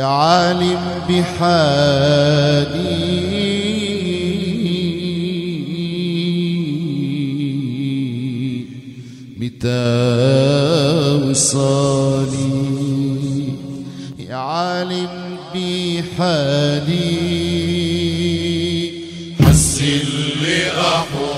عالم بحالي متى وصالي. يا عالم بحالي حسن لأحوالي.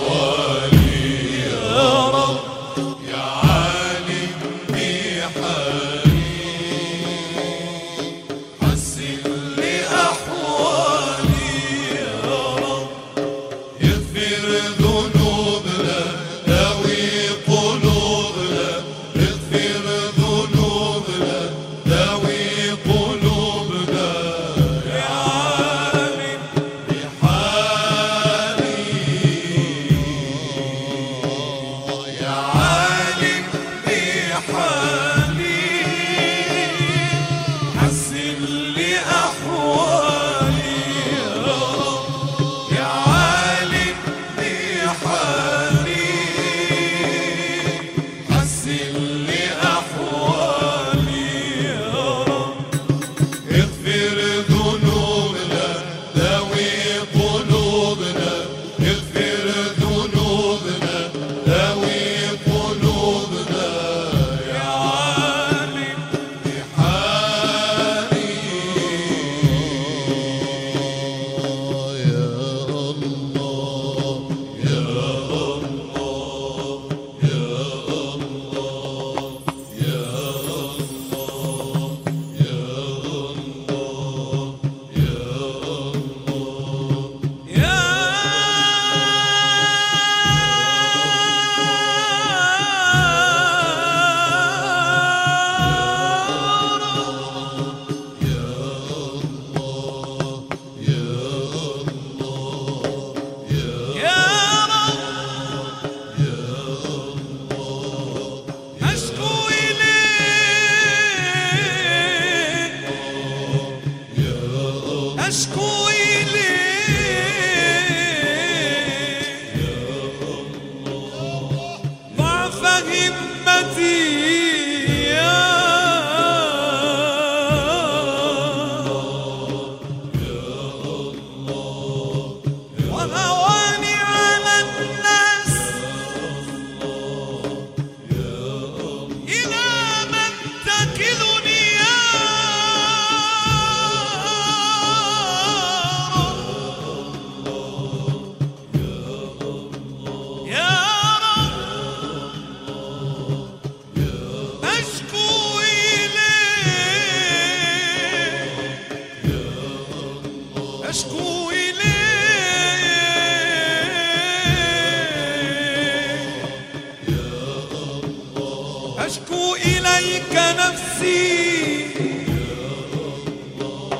أشكو إليك نفسي.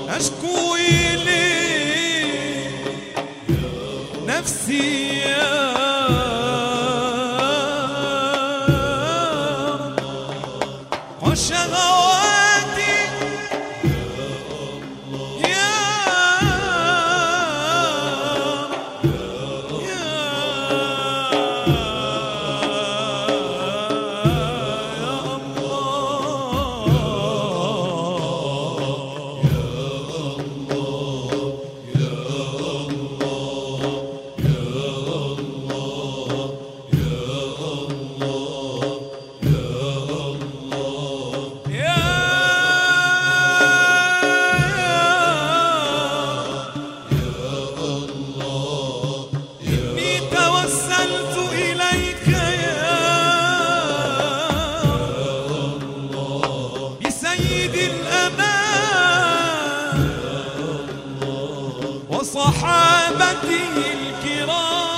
أشكو إليك نفسي. يا صحابته الكرام.